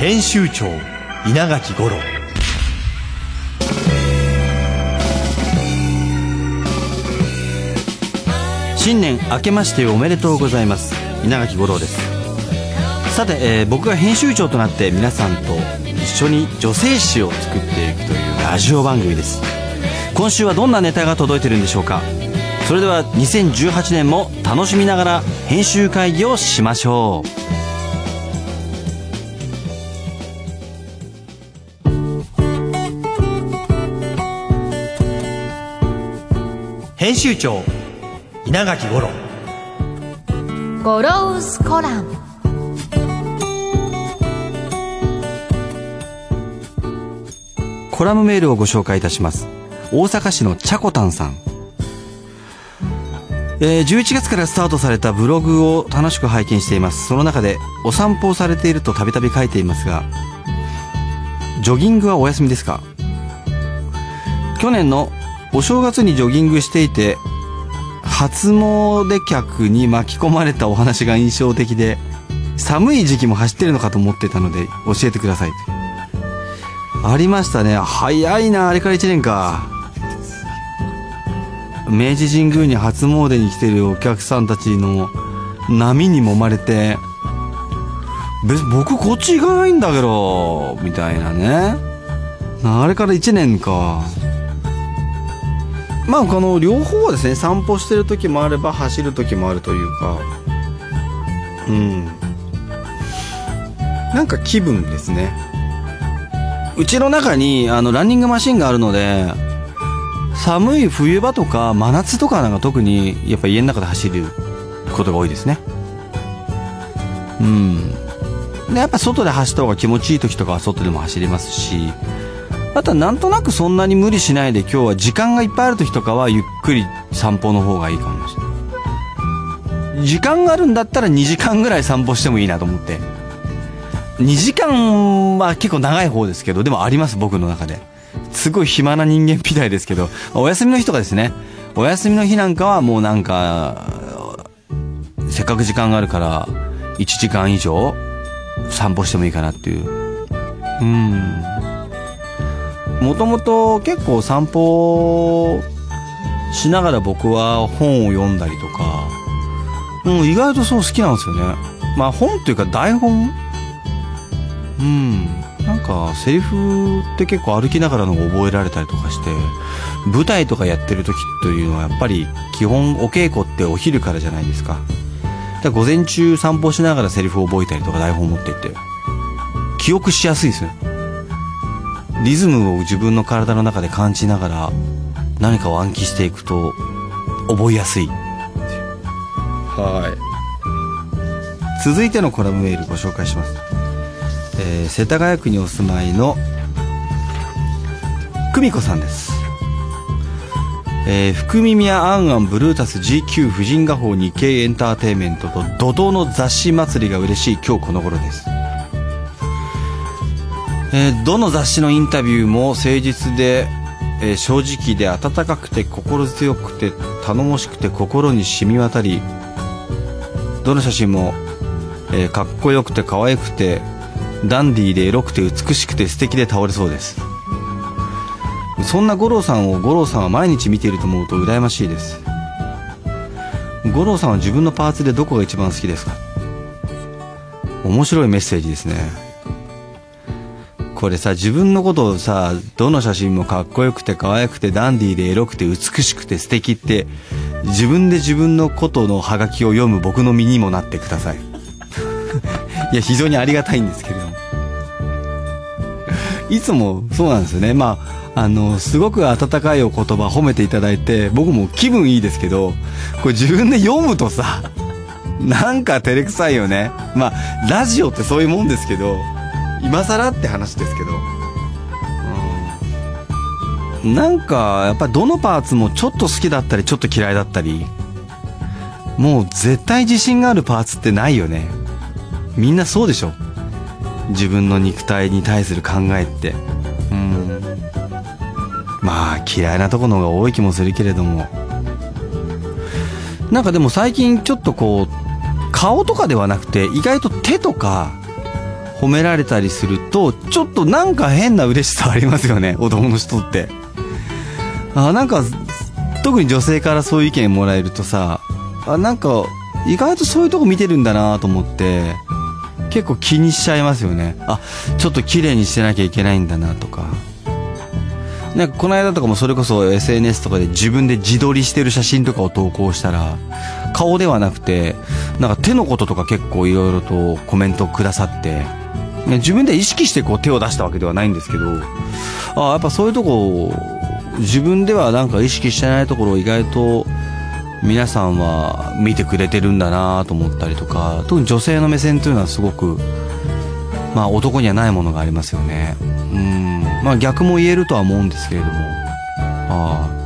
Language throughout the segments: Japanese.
編集長稲垣五郎。新年明けましておめでとうございます。稲垣五郎です。さて、えー僕が編集長となって皆さんと一緒に女性誌を作っていくというラジオ番組です。今週はどんなネタが届いてるんでしょうか。それでは2018年も楽しみながら編集会議をしましょう。編集長稲垣五郎。ゴロウスコラム。コラムメールをご紹介いたします。大阪市のちゃこたんさん。えー11月からスタートされたブログを楽しく拝見しています。その中でお散歩をされているとたびたび書いていますがジョギングはお休みですか？去年のお正月にジョギングしていて初詣客に巻き込まれたお話が印象的で寒い時期も走ってるのかと思ってたので教えてください。ありましたね。早いなあれから1年か。明治神宮に初詣に来てるお客さんたちの波に揉まれて別僕こっち行かないんだけどみたいなねあれから1年かまあこの両方はですね散歩してる時もあれば走る時もあるというかうん。なんか気分ですね。うちの中にあのランニングマシンがあるので寒い冬場とか真夏とかなんか特にやっぱ家の中で走ることが多いですね。うん。でやっぱ外で走った方が気持ちいい時とかは外でも走れますしあとはなんとなくそんなに無理しないで今日は時間がいっぱいある時とかはゆっくり散歩の方がいいかもしれない。時間があるんだったら2時間ぐらい散歩してもいいなと思って。2時間は結構長い方ですけどでもあります僕の中で。すごい暇な人間みたいですけど。お休みの日とかですね。お休みの日なんかはもうなんかせっかく時間があるから1時間以上散歩してもいいかなっていう。うん。もともと結構散歩しながら僕は本を読んだりとか、うん、意外とそう好きなんですよね。まあ本っていうか台本？うん。なんかセリフって結構歩きながらの覚えられたりとかして舞台とかやってる時というのはやっぱり基本お稽古ってお昼からじゃないですか。だから午前中散歩しながらセリフを覚えたりとか台本持っていって記憶しやすいですよリズムを自分の体の中で感じながら何かを暗記していくと覚えやすい。はい。続いてのコラムメールご紹介します。えー世田谷区にお住まいの久美子さんです、えー福耳やアンアンブルータス GQ 婦人画報日経エンターテインメントと怒涛の雑誌祭りが嬉しい今日この頃です、えーどの雑誌のインタビューも誠実で、えー正直で温かくて心強くて頼もしくて心に染み渡りどの写真も、えーかっこよくて可愛くてダンディーでエロくて美しくて素敵で倒れそうです。そんな五郎さんを五郎さんは毎日見ていると思うと羨ましいです。五郎さんは自分のパーツでどこが一番好きですか？面白いメッセージですね。これさ自分のことをさどの写真もかっこよくて可愛くてダンディーでエロくて美しくて素敵って自分で自分のことのハガキを読む僕の身にもなってください。いや非常にありがたいんですけれども。いつもそうなんですよね。まああのすごく温かいお言葉褒めていただいて僕も気分いいですけどこれ自分で読むとさなんか照れくさいよね。まあラジオってそういうもんですけど今更って話ですけど。うん。なんかやっぱりどのパーツもちょっと好きだったりちょっと嫌いだったり。もう絶対自信があるパーツってないよね。みんなそうでしょ。自分の肉体に対する考えって。うん。まあ嫌いなとこの方が多い気もするけれども。なんかでも最近ちょっとこう顔とかではなくて意外と手とか褒められたりするとちょっとなんか変な嬉しさありますよね 男の人って。あなんか特に女性からそういう意見もらえるとさあなんか意外とそういうとこ見てるんだなと思って結構気にしちゃいますよね。あちょっと綺麗にしてなきゃいけないんだなとか。なんかこの間とかもそれこそ SNS とかで自分で自撮りしてる写真とかを投稿したら顔ではなくてなんか手のこととか結構いろいろとコメントくださって、自分で意識してこう手を出したわけではないんですけどあやっぱそういうとこ自分ではなんか意識してないところを意外と皆さんは見てくれてるんだなと思ったりとか特に女性の目線というのはすごくまあ男にはないものがありますよね。うん。まあ逆も言えるとは思うんですけれども。ああ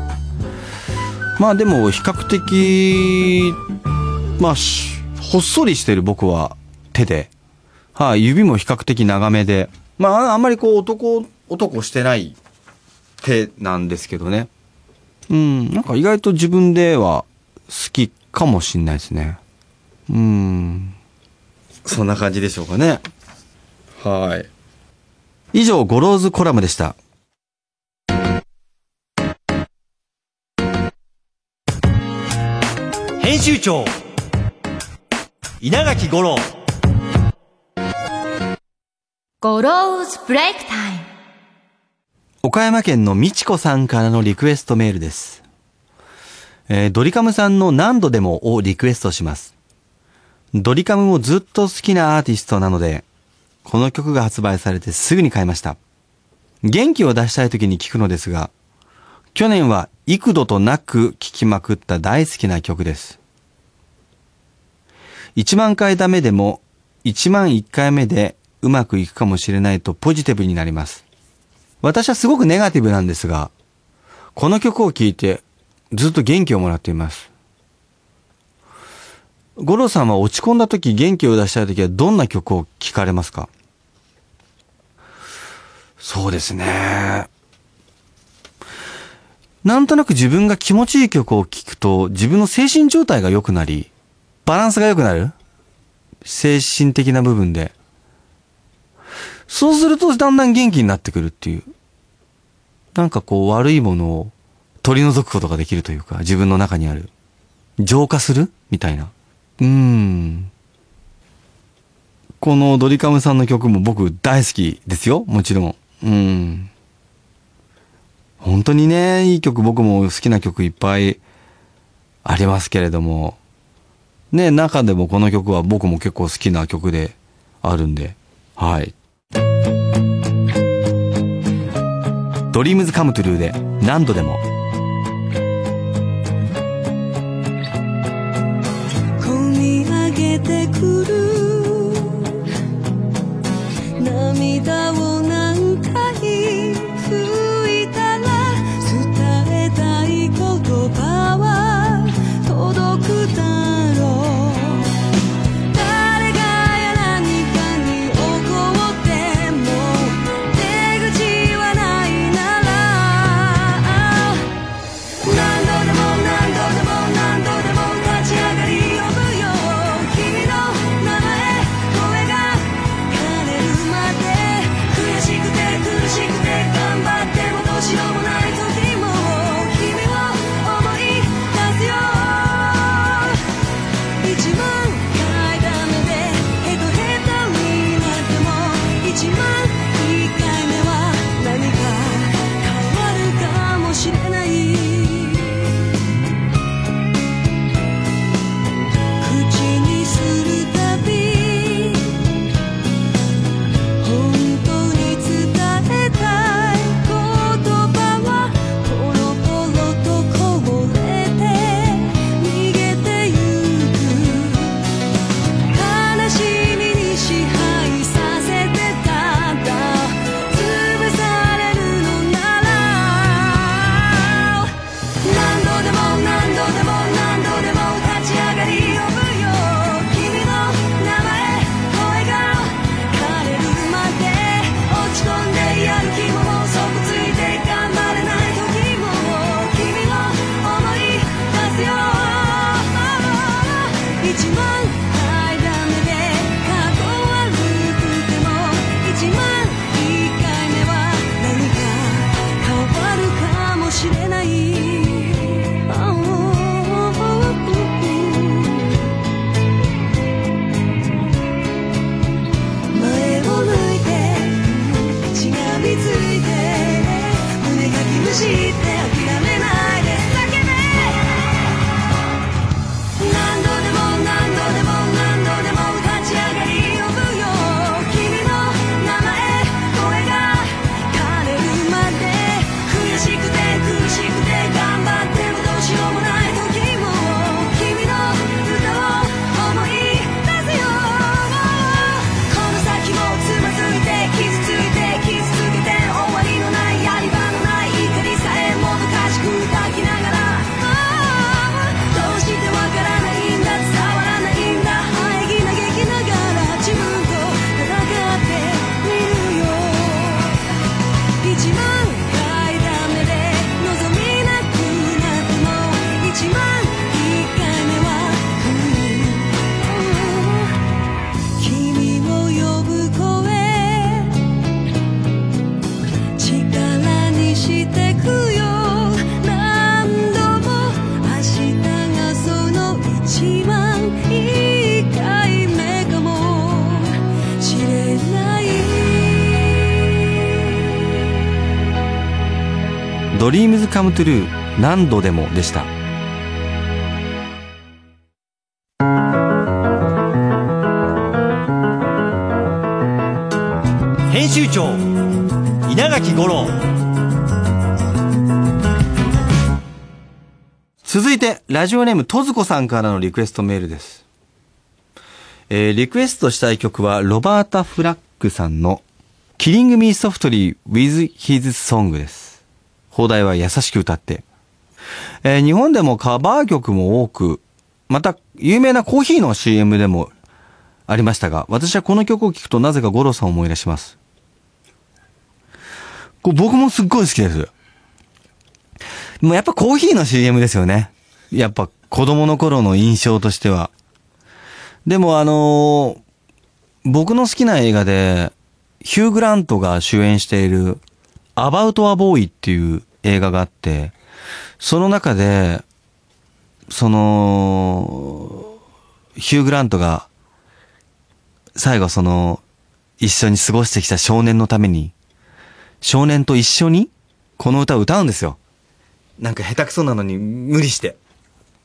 まあでも比較的まあほっそりしてる僕は手で。はい、指も比較的長めでまああんまりこう男男してない手なんですけどねうんなんか意外と自分では好きかもしんないですね。うん。そんな感じでしょうかね。はい。以上、ゴローズコラムでした。編集長稲垣吾郎ゴローズブレイクタイム岡山県のみちこさんからのリクエストメールです。えー、ドリカムさんの何度でもをリクエストします。ドリカムもずっと好きなアーティストなので、この曲が発売されてすぐに買いました。元気を出したい時に聴くのですが、去年は幾度となく聴きまくった大好きな曲です。1万回ダメでも1万1回目でうまくいくかもしれないとポジティブになります。私はすごくネガティブなんですが、この曲を聴いてずっと元気をもらっています。五郎さんは落ち込んだ時元気を出したい時はどんな曲を聴かれますか？そうですね。なんとなく自分が気持ちいい曲を聴くと自分の精神状態が良くなり、バランスが良くなる精神的な部分で。そうするとだんだん元気になってくるっていう。なんかこう悪いものを取り除くことができるというか、自分の中にある。浄化するみたいな。うーん。このドリカムさんの曲も僕大好きですよ。もちろん。うん。本当にね、いい曲、僕も好きな曲いっぱいありますけれども、ね、中でもこの曲は僕も結構好きな曲であるんで、はい。ドリームズカムトゥルーで何度でも。込み上げてくる。涙を何回DREAMS COME TRUE 何度でもでした。編集長稲垣吾郎続いて、ラジオネームとずこさんからのリクエストメールです。えーリクエストしたい曲は、ロバータ・フラッグさんの、Killing Me Softly with His Song です。放題は優しく歌って。えー日本でもカバー曲も多く、また、有名なコーヒーの CM でもありましたが、私はこの曲を聴くとなぜか五郎さんを思い出します。これ僕もすっごい好きです。もうやっぱコーヒーの CM ですよね。やっぱ子供の頃の印象としては。でもあのー僕の好きな映画で、ヒュー・グラントが主演している、アバウト・ア・ボーイっていう映画があって、その中で、その、ヒュー・グラントが、最後その、一緒に過ごしてきた少年のために、少年と一緒に、この歌を歌うんですよ。なんか下手くそなのに無理して。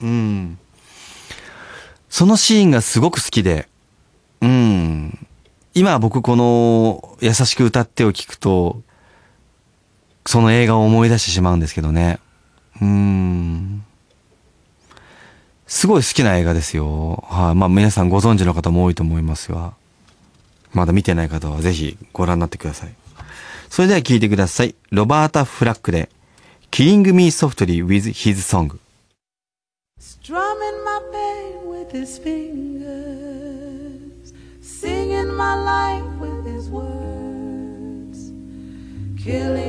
うん。そのシーンがすごく好きで、うん。今僕この優しく歌ってを聞くと、その映画を思い出してしまうんですけどね。うん。すごい好きな映画ですよ。はい、まあ皆さんご存知の方も多いと思いますが、まだ見てない方はぜひご覧になってください。それでは聞いてください。ロバータ・フラックで、Killing Me Softly with His Song。Strumming my pain with his fingers, singing my life with his words, killing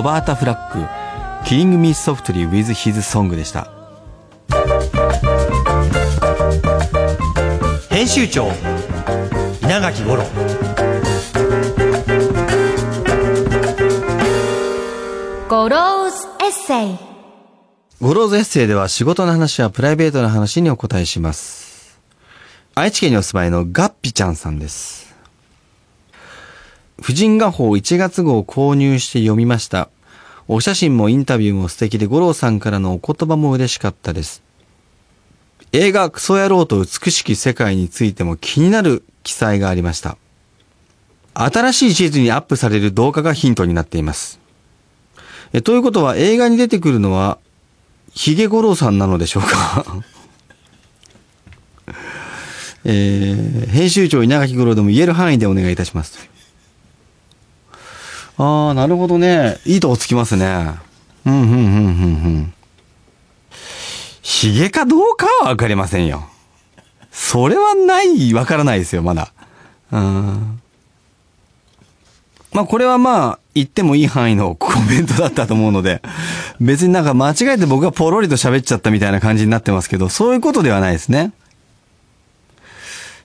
ロバータ・フラッグ、Killing Me Softly with His Song でした。編集長稲垣吾郎ゴローズエッセイゴローズエッセイでは仕事の話やプライベートな話にお答えします。愛知県にお住まいのガッピちゃんさんです。婦人画報1月号を購入して読みました。お写真もインタビューも素敵で五郎さんからのお言葉も嬉しかったです。映画クソ野郎と美しき世界についても気になる記載がありました。新しい地図にアップされる動画がヒントになっています。えということは映画に出てくるのはヒゲ五郎さんなのでしょうか？えー、編集長稲垣五郎でも言える範囲でお願いいたします。ああ、なるほどね。いいとこつきますね。うん、うん、うん、うん、うん。ヒゲかどうかはわかりませんよ。それはない、わからないですよ、まだ。うん。まあこれはまあ言ってもいい範囲のコメントだったと思うので、別になんか間違えて僕がポロリと喋っちゃったみたいな感じになってますけど、そういうことではないですね。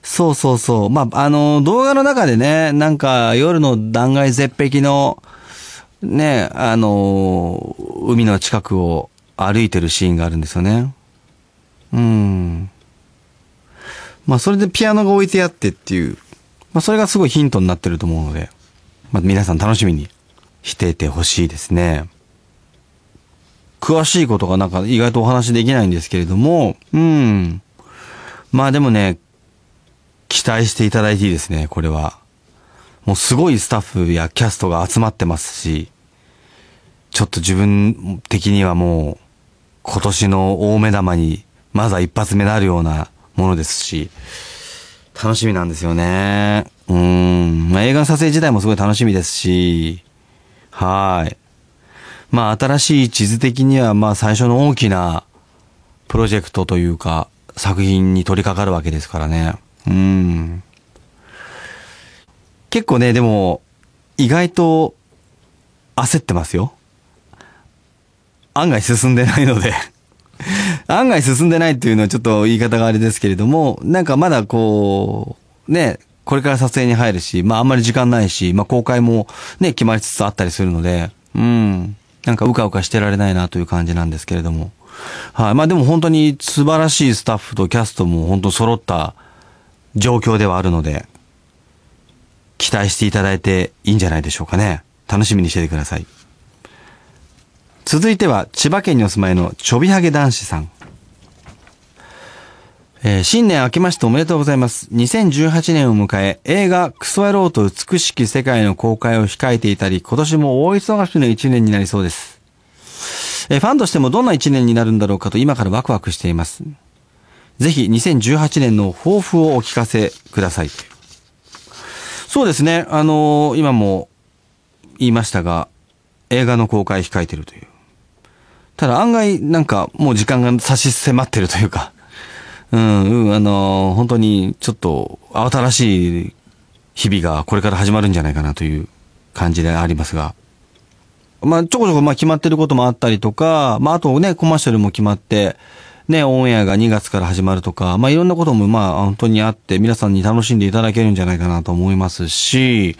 そうそうそう。まあ、あの、動画の中でね、なんか夜の断崖絶壁の、ね、あの、海の近くを歩いてるシーンがあるんですよね。うん。まあ、それでピアノが置いてあってっていう、まあ、それがすごいヒントになってると思うので、まあ、皆さん楽しみにしていてほしいですね。詳しいことがなんか意外とお話できないんですけれども、うん。まあでもね、期待していただいていいですね、これは。もうすごいスタッフやキャストが集まってますし、ちょっと自分的にはもう、今年の大目玉に、まずは一発目なるようなものですし、楽しみなんですよね。うん。まあ、映画の撮影自体もすごい楽しみですし、はい。まあ、新しい地図的には、まあ、最初の大きなプロジェクトというか、作品に取り掛かるわけですからね。うん。結構ね、でも、意外と焦ってますよ。案外進んでないので。案外進んでないっていうのはちょっと言い方があれですけれども、なんかまだこう、ね、これから撮影に入るし、まああんまり時間ないし、まあ公開もね、決まりつつあったりするので、うん。なんかうかうかしてられないなという感じなんですけれども。はい。まあでも本当に素晴らしいスタッフとキャストも本当揃った状況ではあるので、期待していただいていいんじゃないでしょうかね。楽しみにしててください。続いては千葉県にお住まいのちょびはげ男子さん。えー新年明けましておめでとうございます。2018年を迎え、映画クソ野郎と美しき世界の公開を控えていたり、今年も大忙しの一年になりそうです。えーファンとしてもどんな一年になるんだろうかと今からワクワクしています。ぜひ2018年の抱負をお聞かせください。そうですね。あのー今も言いましたが、映画の公開控えてるという。ただ案外なんかもう時間が差し迫ってるというか、うん、うん、あのー本当にちょっと慌ただしい日々がこれから始まるんじゃないかなという感じでありますが。まあ、ちょこちょこまあ決まってることもあったりとか、まあ、あとね、コマーシャルも決まって、ね、オンエアが2月から始まるとか、まあ、いろんなこともまあ、本当にあって、皆さんに楽しんでいただけるんじゃないかなと思いますし、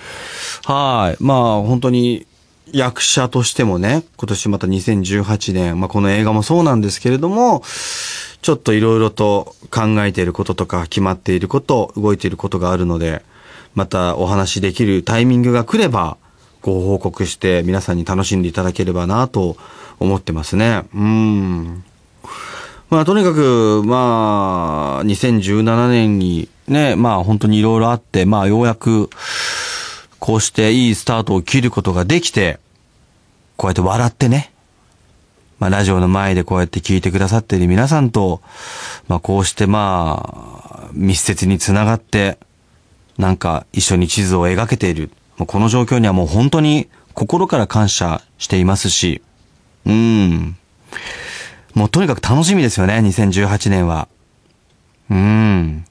はい。まあ、本当に、役者としてもね、今年また2018年、まあ、この映画もそうなんですけれども、ちょっといろいろと考えていることとか、決まっていること、動いていることがあるので、またお話しできるタイミングが来れば、ご報告して皆さんに楽しんでいただければなと思ってますね。うん。まあとにかく、まあ、2017年にね、まあ本当にいろいろあって、まあようやく、こうしていいスタートを切ることができて、こうやって笑ってね、まあラジオの前でこうやって聞いてくださっている皆さんと、まあこうしてまあ、密接につながって、なんか一緒に地図を描けている。この状況にはもう本当に心から感謝していますし、うん。もうとにかく楽しみですよね、2018年は。うん。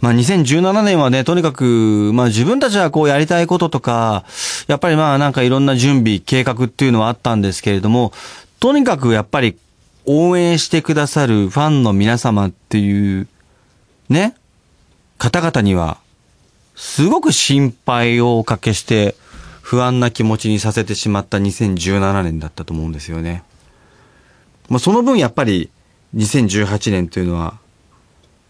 まあ2017年はね、とにかく、まあ自分たちはこうやりたいこととか、やっぱりまあなんかいろんな準備、計画っていうのはあったんですけれども、とにかくやっぱり応援してくださるファンの皆様っていう、ね、方々には、すごく心配をおかけして、不安な気持ちにさせてしまった2017年だったと思うんですよね。まあその分やっぱり2018年というのは、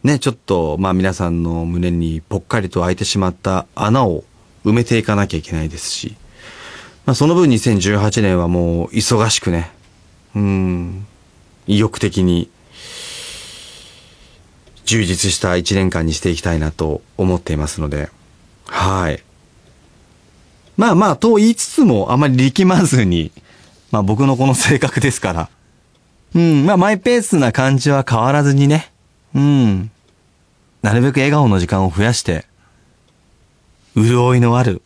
ね、ちょっと、まあ皆さんの胸にぽっかりと開いてしまった穴を埋めていかなきゃいけないですし、まあその分2018年はもう忙しくね、うん、意欲的に充実した一年間にしていきたいなと思っていますので、はい。まあまあ、と言いつつもあまり力まずに、まあ僕のこの性格ですから、うん、まあマイペースな感じは変わらずにね、うん。なるべく笑顔の時間を増やして、潤いのある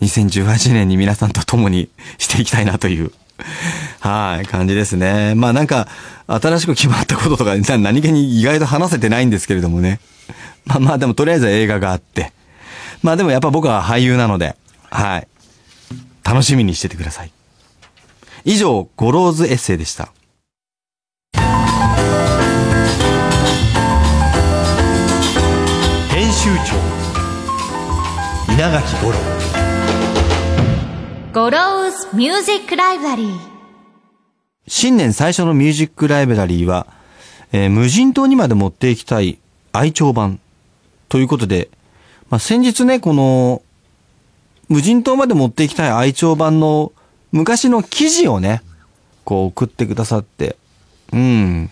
2018年に皆さんと共にしていきたいなという、はい、感じですね。まあなんか、新しく決まったこととか何気に意外と話せてないんですけれどもね。まあまあでもとりあえず映画があって。まあでもやっぱ僕は俳優なので、はい。楽しみにしててください。以上、ゴローズエッセイでした。集長稲垣吾郎。ゴローズミュージックライブラリー。新年最初のミュージックライブラリーは、えー無人島にまで持っていきたい愛聴盤。ということで、まあ、先日ね、この、無人島まで持っていきたい愛聴盤の昔の記事をね、こう送ってくださって、うん、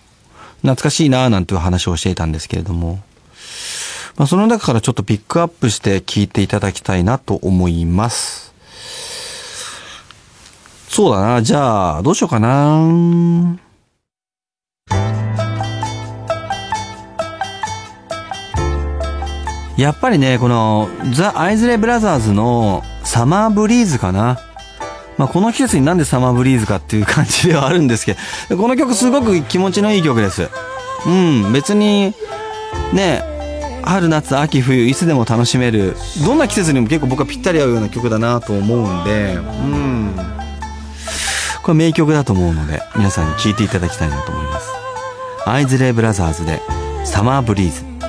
懐かしいなぁなんていう話をしていたんですけれども、まあ、その中からちょっとピックアップして聞いていただきたいなと思います。そうだな。じゃあ、どうしようかな。やっぱりね、この、ザ・アイズレ・ブラザーズのサマーブリーズかな。まあ、この季節になんでサマーブリーズかっていう感じではあるんですけど、この曲すごく気持ちのいい曲です。うん、別に、ね、春、夏、秋、冬、いつでも楽しめる、どんな季節にも結構僕はぴったり合うような曲だなと思うんで、うん。これ名曲だと思うので、皆さんに聴いていただきたいなと思います。アイズレイブラザーズで、サマーブリーズ。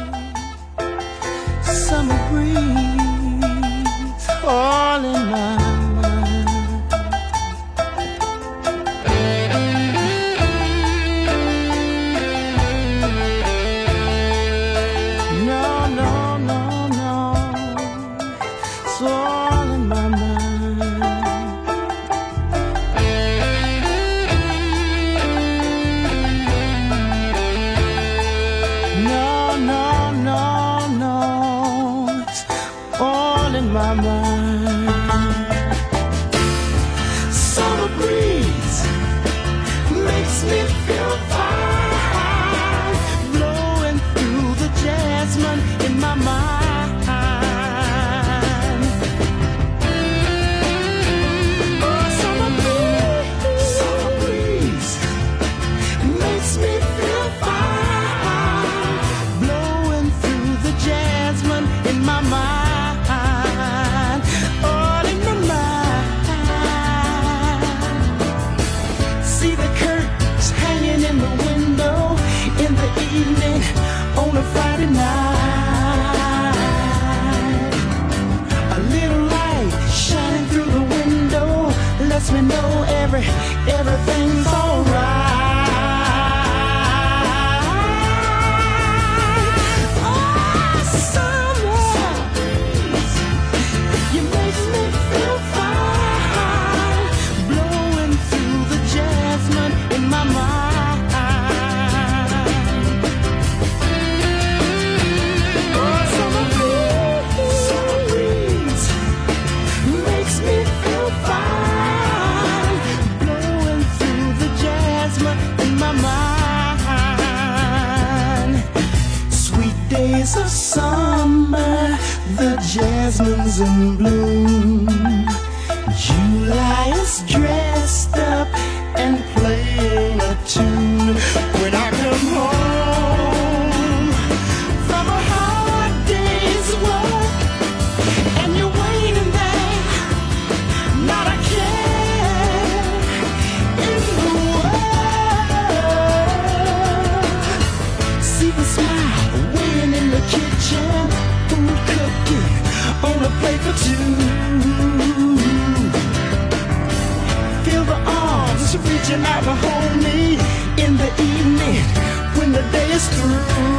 Through.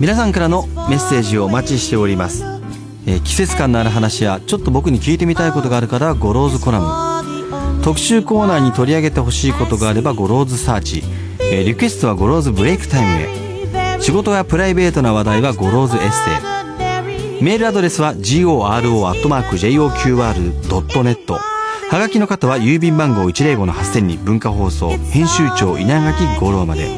皆さんからのメッセージをお待ちしております、えー季節感のある話やちょっと僕に聞いてみたいことがある方はゴローズコラム。特集コーナーに取り上げてほしいことがあればゴローズサーチ、えーリクエストはゴローズブレイクタイムへ。仕事やプライベートな話題はゴローズエッセイ。メールアドレスは goro.joqr.net はがきの方は郵便番号105-8000に文化放送編集長稲垣吾郎まで。